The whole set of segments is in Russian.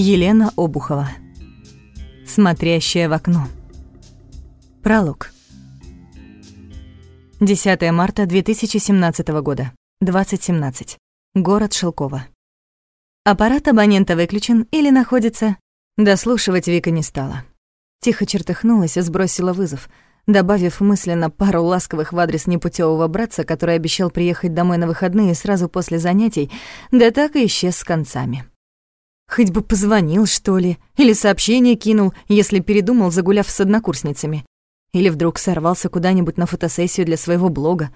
Елена Обухова. Смотрящая в окно. Пролог. 10 марта 2017 года. 2017. Город Шелково. Аппарат абонента выключен или находится... Дослушивать Вика не стала. Тихо чертыхнулась и сбросила вызов, добавив мысленно пару ласковых в адрес непутевого братца, который обещал приехать домой на выходные сразу после занятий, да так и исчез с концами. Хоть бы позвонил, что ли, или сообщение кинул, если передумал, загуляв с однокурсницами. Или вдруг сорвался куда-нибудь на фотосессию для своего блога.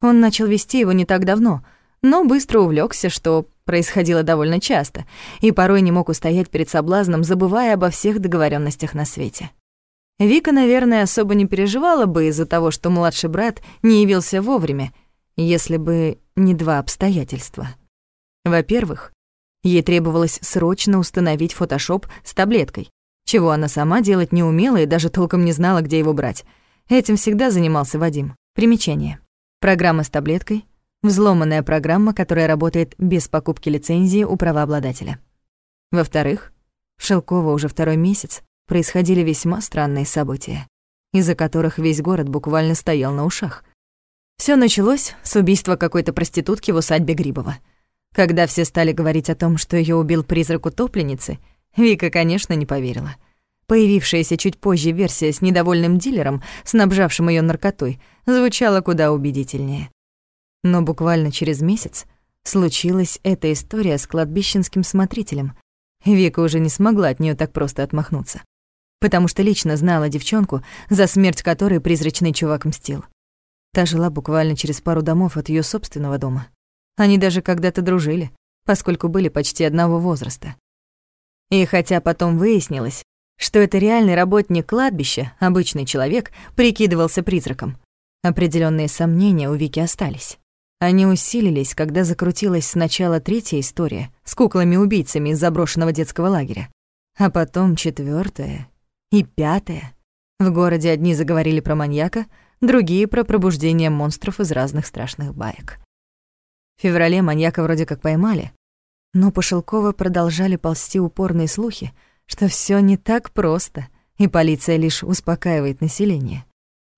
Он начал вести его не так давно, но быстро увлекся, что происходило довольно часто, и порой не мог устоять перед соблазном, забывая обо всех договоренностях на свете. Вика, наверное, особо не переживала бы из-за того, что младший брат не явился вовремя, если бы не два обстоятельства. Во-первых, Ей требовалось срочно установить фотошоп с таблеткой, чего она сама делать не умела и даже толком не знала, где его брать. Этим всегда занимался Вадим. Примечание. Программа с таблеткой — взломанная программа, которая работает без покупки лицензии у правообладателя. Во-вторых, в Шелково уже второй месяц происходили весьма странные события, из-за которых весь город буквально стоял на ушах. Всё началось с убийства какой-то проститутки в усадьбе Грибова — когда все стали говорить о том, что ее убил призрак утопленницы, Вика, конечно, не поверила. Появившаяся чуть позже версия с недовольным дилером, снабжавшим ее наркотой, звучала куда убедительнее. Но буквально через месяц случилась эта история с кладбищенским смотрителем. Вика уже не смогла от нее так просто отмахнуться, потому что лично знала девчонку, за смерть которой призрачный чувак мстил. Та жила буквально через пару домов от ее собственного дома. Они даже когда-то дружили, поскольку были почти одного возраста. И хотя потом выяснилось, что это реальный работник кладбища, обычный человек, прикидывался призраком, определенные сомнения у Вики остались. Они усилились, когда закрутилась сначала третья история с куклами-убийцами из заброшенного детского лагеря, а потом четвертая и пятая. В городе одни заговорили про маньяка, другие — про пробуждение монстров из разных страшных баек. В феврале маньяка вроде как поймали, но по продолжали ползти упорные слухи, что все не так просто, и полиция лишь успокаивает население.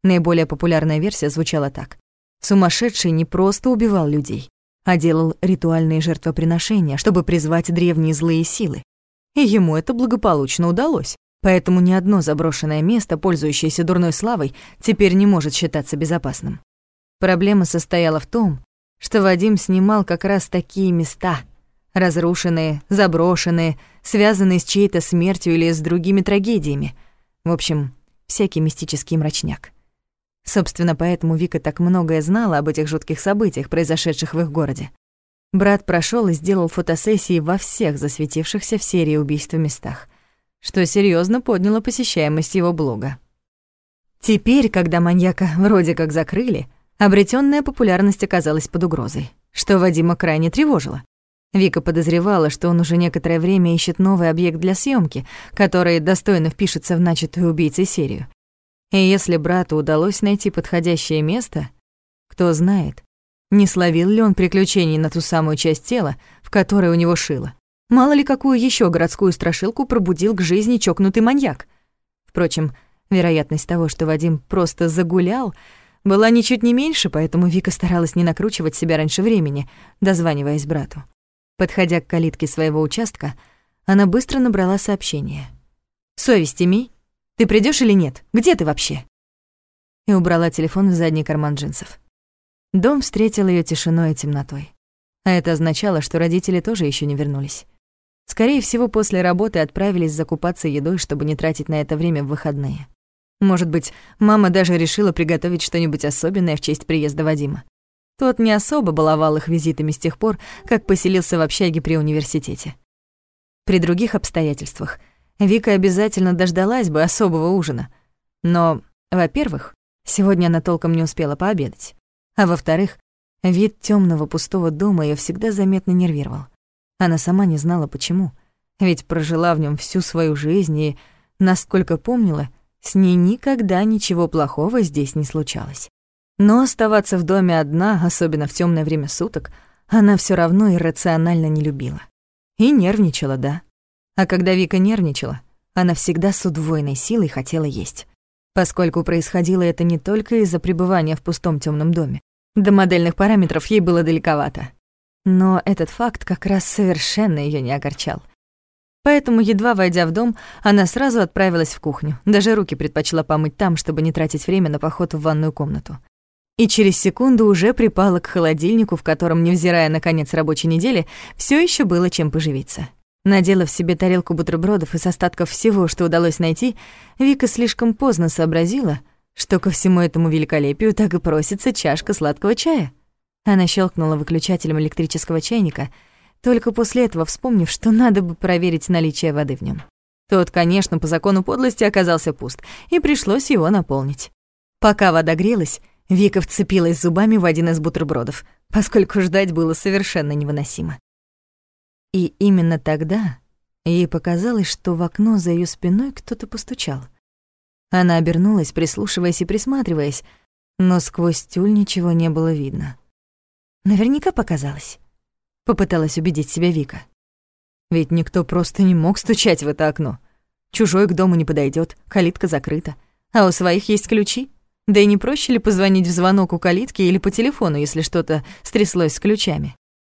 Наиболее популярная версия звучала так. Сумасшедший не просто убивал людей, а делал ритуальные жертвоприношения, чтобы призвать древние злые силы. И ему это благополучно удалось, поэтому ни одно заброшенное место, пользующееся дурной славой, теперь не может считаться безопасным. Проблема состояла в том, что Вадим снимал как раз такие места. Разрушенные, заброшенные, связанные с чьей-то смертью или с другими трагедиями. В общем, всякий мистический мрачняк. Собственно, поэтому Вика так многое знала об этих жутких событиях, произошедших в их городе. Брат прошел и сделал фотосессии во всех засветившихся в серии убийств местах, что серьезно подняло посещаемость его блога. Теперь, когда маньяка вроде как закрыли, Обретенная популярность оказалась под угрозой, что Вадима крайне тревожило. Вика подозревала, что он уже некоторое время ищет новый объект для съемки, который достойно впишется в начатую убийцей серию. И если брату удалось найти подходящее место, кто знает, не словил ли он приключений на ту самую часть тела, в которой у него шило. Мало ли какую еще городскую страшилку пробудил к жизни чокнутый маньяк. Впрочем, вероятность того, что Вадим просто загулял — была ничуть не меньше, поэтому Вика старалась не накручивать себя раньше времени, дозваниваясь брату. Подходя к калитке своего участка, она быстро набрала сообщение. «Совесть имей. Ты придешь или нет? Где ты вообще?» И убрала телефон в задний карман джинсов. Дом встретил ее тишиной и темнотой. А это означало, что родители тоже еще не вернулись. Скорее всего, после работы отправились закупаться едой, чтобы не тратить на это время в выходные. Может быть, мама даже решила приготовить что-нибудь особенное в честь приезда Вадима. Тот не особо баловал их визитами с тех пор, как поселился в общаге при университете. При других обстоятельствах Вика обязательно дождалась бы особого ужина. Но, во-первых, сегодня она толком не успела пообедать. А во-вторых, вид темного пустого дома ее всегда заметно нервировал. Она сама не знала почему, ведь прожила в нем всю свою жизнь и, насколько помнила, с ней никогда ничего плохого здесь не случалось. Но оставаться в доме одна, особенно в темное время суток, она все равно иррационально не любила. И нервничала, да. А когда Вика нервничала, она всегда с удвоенной силой хотела есть. Поскольку происходило это не только из-за пребывания в пустом темном доме. До модельных параметров ей было далековато. Но этот факт как раз совершенно ее не огорчал. Поэтому, едва войдя в дом, она сразу отправилась в кухню. Даже руки предпочла помыть там, чтобы не тратить время на поход в ванную комнату. И через секунду уже припала к холодильнику, в котором, невзирая на конец рабочей недели, все еще было чем поживиться. Наделав себе тарелку бутербродов из остатков всего, что удалось найти, Вика слишком поздно сообразила, что ко всему этому великолепию так и просится чашка сладкого чая. Она щелкнула выключателем электрического чайника, только после этого вспомнив, что надо бы проверить наличие воды в нем. Тот, конечно, по закону подлости оказался пуст, и пришлось его наполнить. Пока вода грелась, Вика вцепилась зубами в один из бутербродов, поскольку ждать было совершенно невыносимо. И именно тогда ей показалось, что в окно за ее спиной кто-то постучал. Она обернулась, прислушиваясь и присматриваясь, но сквозь тюль ничего не было видно. Наверняка показалось. Попыталась убедить себя Вика. Ведь никто просто не мог стучать в это окно. Чужой к дому не подойдет, калитка закрыта. А у своих есть ключи. Да и не проще ли позвонить в звонок у калитки или по телефону, если что-то стряслось с ключами?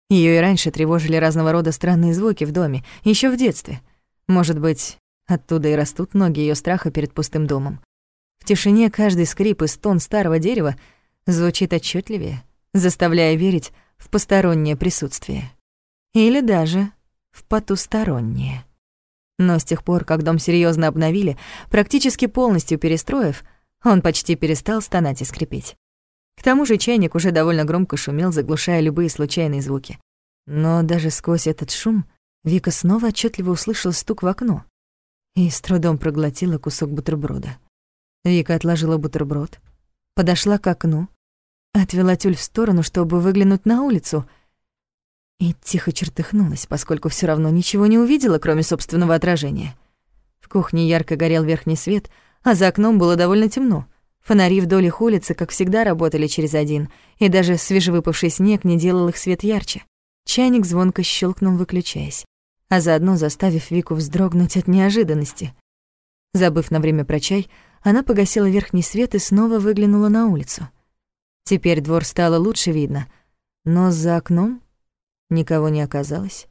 Ее и раньше тревожили разного рода странные звуки в доме, еще в детстве. Может быть, оттуда и растут ноги ее страха перед пустым домом. В тишине каждый скрип и стон старого дерева звучит отчетливее, заставляя верить в постороннее присутствие. Или даже в потустороннее. Но с тех пор, как дом серьезно обновили, практически полностью перестроив, он почти перестал стонать и скрипеть. К тому же чайник уже довольно громко шумел, заглушая любые случайные звуки. Но даже сквозь этот шум Вика снова отчетливо услышала стук в окно и с трудом проглотила кусок бутерброда. Вика отложила бутерброд, подошла к окну, отвела тюль в сторону, чтобы выглянуть на улицу, и тихо чертыхнулась, поскольку все равно ничего не увидела, кроме собственного отражения. В кухне ярко горел верхний свет, а за окном было довольно темно — Фонари вдоль их улицы, как всегда, работали через один, и даже свежевыпавший снег не делал их свет ярче. Чайник звонко щелкнул, выключаясь, а заодно заставив Вику вздрогнуть от неожиданности. Забыв на время про чай, она погасила верхний свет и снова выглянула на улицу. Теперь двор стало лучше видно, но за окном никого не оказалось.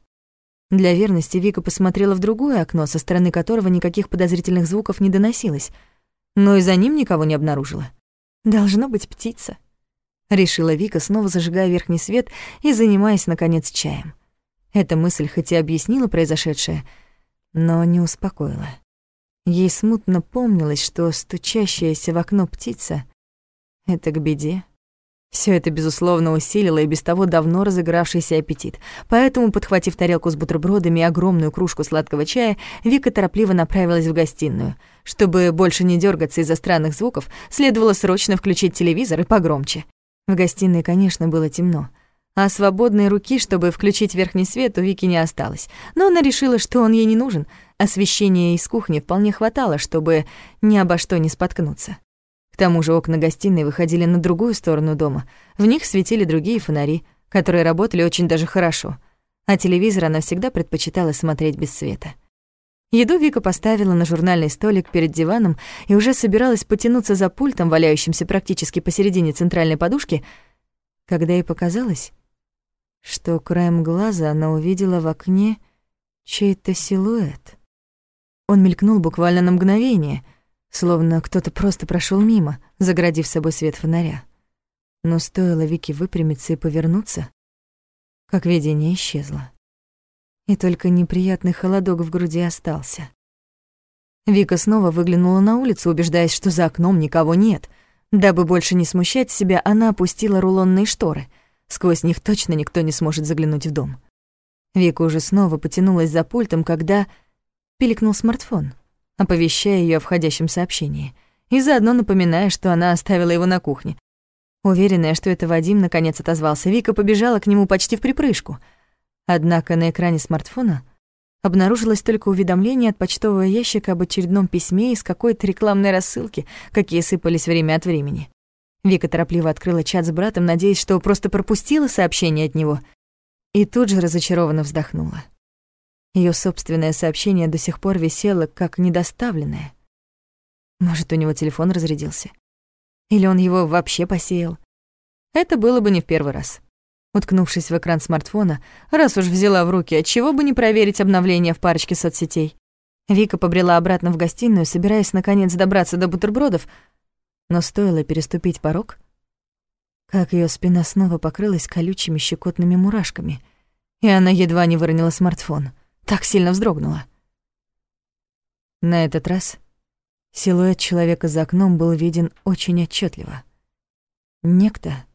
Для верности Вика посмотрела в другое окно, со стороны которого никаких подозрительных звуков не доносилось — но и за ним никого не обнаружила. Должно быть птица. Решила Вика, снова зажигая верхний свет и занимаясь, наконец, чаем. Эта мысль хоть и объяснила произошедшее, но не успокоила. Ей смутно помнилось, что стучащаяся в окно птица — это к беде. Все это, безусловно, усилило и без того давно разыгравшийся аппетит. Поэтому, подхватив тарелку с бутербродами и огромную кружку сладкого чая, Вика торопливо направилась в гостиную. Чтобы больше не дергаться из-за странных звуков, следовало срочно включить телевизор и погромче. В гостиной, конечно, было темно. А свободной руки, чтобы включить верхний свет, у Вики не осталось. Но она решила, что он ей не нужен. Освещения из кухни вполне хватало, чтобы ни обо что не споткнуться. К тому же окна гостиной выходили на другую сторону дома. В них светили другие фонари, которые работали очень даже хорошо. А телевизор она всегда предпочитала смотреть без света. Еду Вика поставила на журнальный столик перед диваном и уже собиралась потянуться за пультом, валяющимся практически посередине центральной подушки, когда ей показалось, что краем глаза она увидела в окне чей-то силуэт. Он мелькнул буквально на мгновение — словно кто-то просто прошел мимо, заградив собой свет фонаря. Но стоило Вике выпрямиться и повернуться, как видение исчезло. И только неприятный холодок в груди остался. Вика снова выглянула на улицу, убеждаясь, что за окном никого нет. Дабы больше не смущать себя, она опустила рулонные шторы. Сквозь них точно никто не сможет заглянуть в дом. Вика уже снова потянулась за пультом, когда пиликнул смартфон — оповещая ее о входящем сообщении, и заодно напоминая, что она оставила его на кухне. Уверенная, что это Вадим наконец отозвался, Вика побежала к нему почти в припрыжку. Однако на экране смартфона обнаружилось только уведомление от почтового ящика об очередном письме из какой-то рекламной рассылки, какие сыпались время от времени. Вика торопливо открыла чат с братом, надеясь, что просто пропустила сообщение от него, и тут же разочарованно вздохнула. Ее собственное сообщение до сих пор висело как недоставленное. Может, у него телефон разрядился? Или он его вообще посеял? Это было бы не в первый раз. Уткнувшись в экран смартфона, раз уж взяла в руки, отчего бы не проверить обновление в парочке соцсетей. Вика побрела обратно в гостиную, собираясь наконец добраться до бутербродов, но стоило переступить порог, как ее спина снова покрылась колючими щекотными мурашками, и она едва не выронила смартфон — так сильно вздрогнула. На этот раз силуэт человека за окном был виден очень отчетливо. Некто,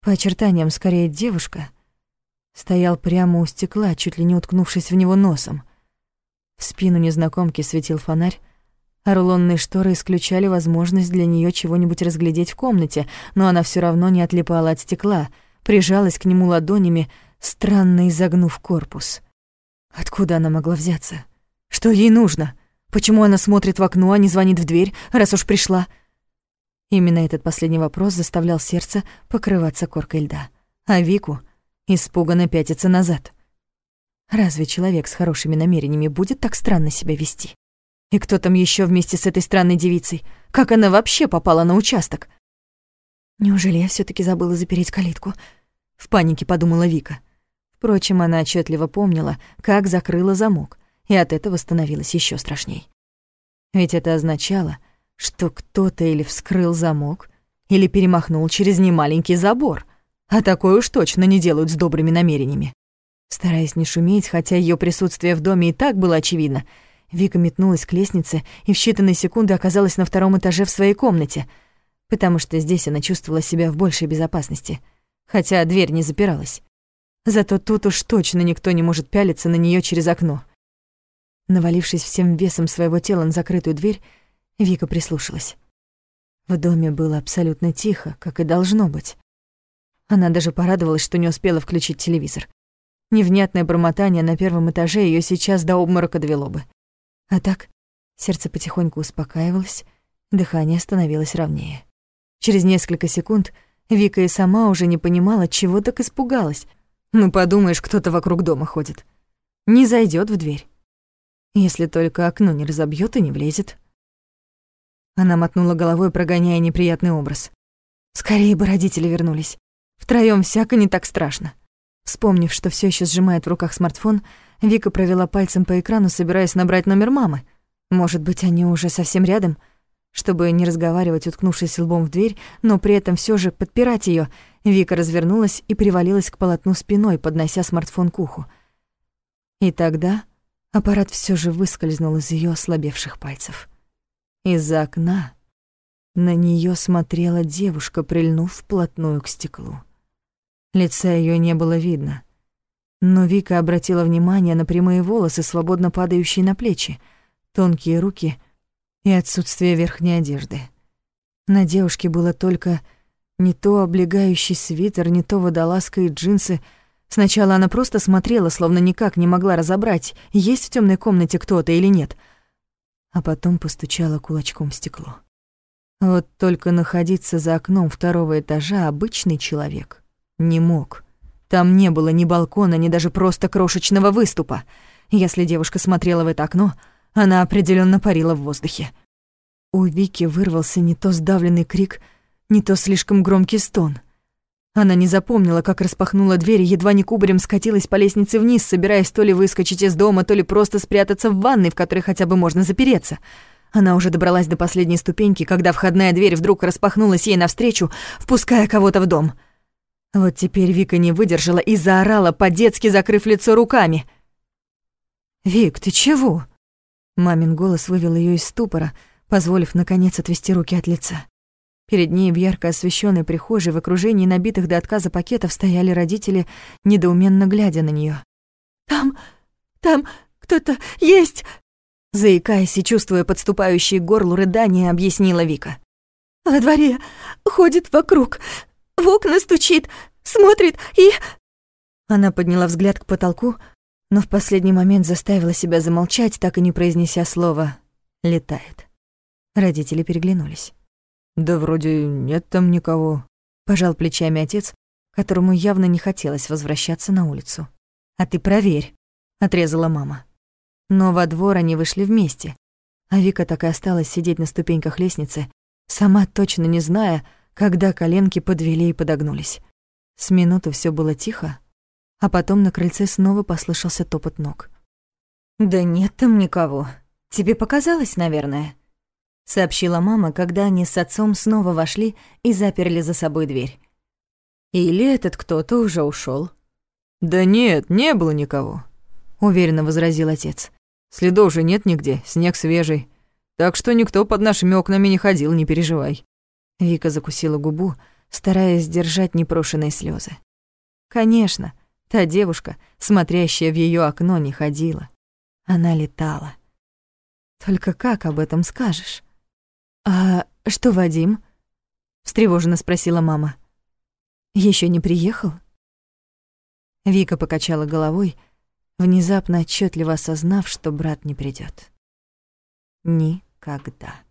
по очертаниям скорее девушка, стоял прямо у стекла, чуть ли не уткнувшись в него носом. В спину незнакомки светил фонарь, а рулонные шторы исключали возможность для нее чего-нибудь разглядеть в комнате, но она все равно не отлипала от стекла, прижалась к нему ладонями, странно изогнув корпус. Откуда она могла взяться? Что ей нужно? Почему она смотрит в окно, а не звонит в дверь, раз уж пришла? Именно этот последний вопрос заставлял сердце покрываться коркой льда, а Вику испуганно пятиться назад. Разве человек с хорошими намерениями будет так странно себя вести? И кто там еще вместе с этой странной девицей? Как она вообще попала на участок? Неужели я все таки забыла запереть калитку? В панике подумала Вика. Впрочем, она отчетливо помнила, как закрыла замок, и от этого становилось еще страшней. Ведь это означало, что кто-то или вскрыл замок, или перемахнул через немаленький забор, а такое уж точно не делают с добрыми намерениями. Стараясь не шуметь, хотя ее присутствие в доме и так было очевидно, Вика метнулась к лестнице и в считанные секунды оказалась на втором этаже в своей комнате, потому что здесь она чувствовала себя в большей безопасности, хотя дверь не запиралась. Зато тут уж точно никто не может пялиться на нее через окно. Навалившись всем весом своего тела на закрытую дверь, Вика прислушалась. В доме было абсолютно тихо, как и должно быть. Она даже порадовалась, что не успела включить телевизор. Невнятное бормотание на первом этаже ее сейчас до обморока довело бы. А так сердце потихоньку успокаивалось, дыхание становилось ровнее. Через несколько секунд Вика и сама уже не понимала, чего так испугалась — ну, подумаешь, кто-то вокруг дома ходит. Не зайдет в дверь. Если только окно не разобьет и не влезет. Она мотнула головой, прогоняя неприятный образ. Скорее бы родители вернулись. Втроём всяко не так страшно. Вспомнив, что все еще сжимает в руках смартфон, Вика провела пальцем по экрану, собираясь набрать номер мамы. Может быть, они уже совсем рядом? Чтобы не разговаривать, уткнувшись лбом в дверь, но при этом все же подпирать ее, Вика развернулась и привалилась к полотну спиной, поднося смартфон к уху. И тогда аппарат все же выскользнул из ее ослабевших пальцев. Из-за окна на нее смотрела девушка, прильнув вплотную к стеклу. Лица ее не было видно, но Вика обратила внимание на прямые волосы, свободно падающие на плечи, тонкие руки и отсутствие верхней одежды. На девушке было только не то облегающий свитер, не то водолазка и джинсы. Сначала она просто смотрела, словно никак не могла разобрать, есть в темной комнате кто-то или нет. А потом постучала кулачком в стекло. Вот только находиться за окном второго этажа обычный человек не мог. Там не было ни балкона, ни даже просто крошечного выступа. Если девушка смотрела в это окно, она определенно парила в воздухе. У Вики вырвался не то сдавленный крик — не то слишком громкий стон. Она не запомнила, как распахнула дверь и едва не кубарем скатилась по лестнице вниз, собираясь то ли выскочить из дома, то ли просто спрятаться в ванной, в которой хотя бы можно запереться. Она уже добралась до последней ступеньки, когда входная дверь вдруг распахнулась ей навстречу, впуская кого-то в дом. Вот теперь Вика не выдержала и заорала, по-детски закрыв лицо руками. «Вик, ты чего?» Мамин голос вывел ее из ступора, позволив, наконец, отвести руки от лица. Перед ней в ярко освещенной прихожей в окружении набитых до отказа пакетов стояли родители, недоуменно глядя на нее. «Там... там кто-то есть!» Заикаясь и чувствуя подступающие к горлу рыдания, объяснила Вика. «Во дворе ходит вокруг, в окна стучит, смотрит и...» Она подняла взгляд к потолку, но в последний момент заставила себя замолчать, так и не произнеся слова «летает». Родители переглянулись. «Да вроде нет там никого», — пожал плечами отец, которому явно не хотелось возвращаться на улицу. «А ты проверь», — отрезала мама. Но во двор они вышли вместе, а Вика так и осталась сидеть на ступеньках лестницы, сама точно не зная, когда коленки подвели и подогнулись. С минуту все было тихо, а потом на крыльце снова послышался топот ног. «Да нет там никого. Тебе показалось, наверное», — сообщила мама, когда они с отцом снова вошли и заперли за собой дверь. «Или этот кто-то уже ушел. «Да нет, не было никого», — уверенно возразил отец. «Следов же нет нигде, снег свежий. Так что никто под нашими окнами не ходил, не переживай». Вика закусила губу, стараясь сдержать непрошенные слезы. Конечно, та девушка, смотрящая в ее окно, не ходила. Она летала. Только как об этом скажешь? «А что Вадим?» — встревоженно спросила мама. Еще не приехал?» Вика покачала головой, внезапно отчетливо осознав, что брат не придет. Никогда.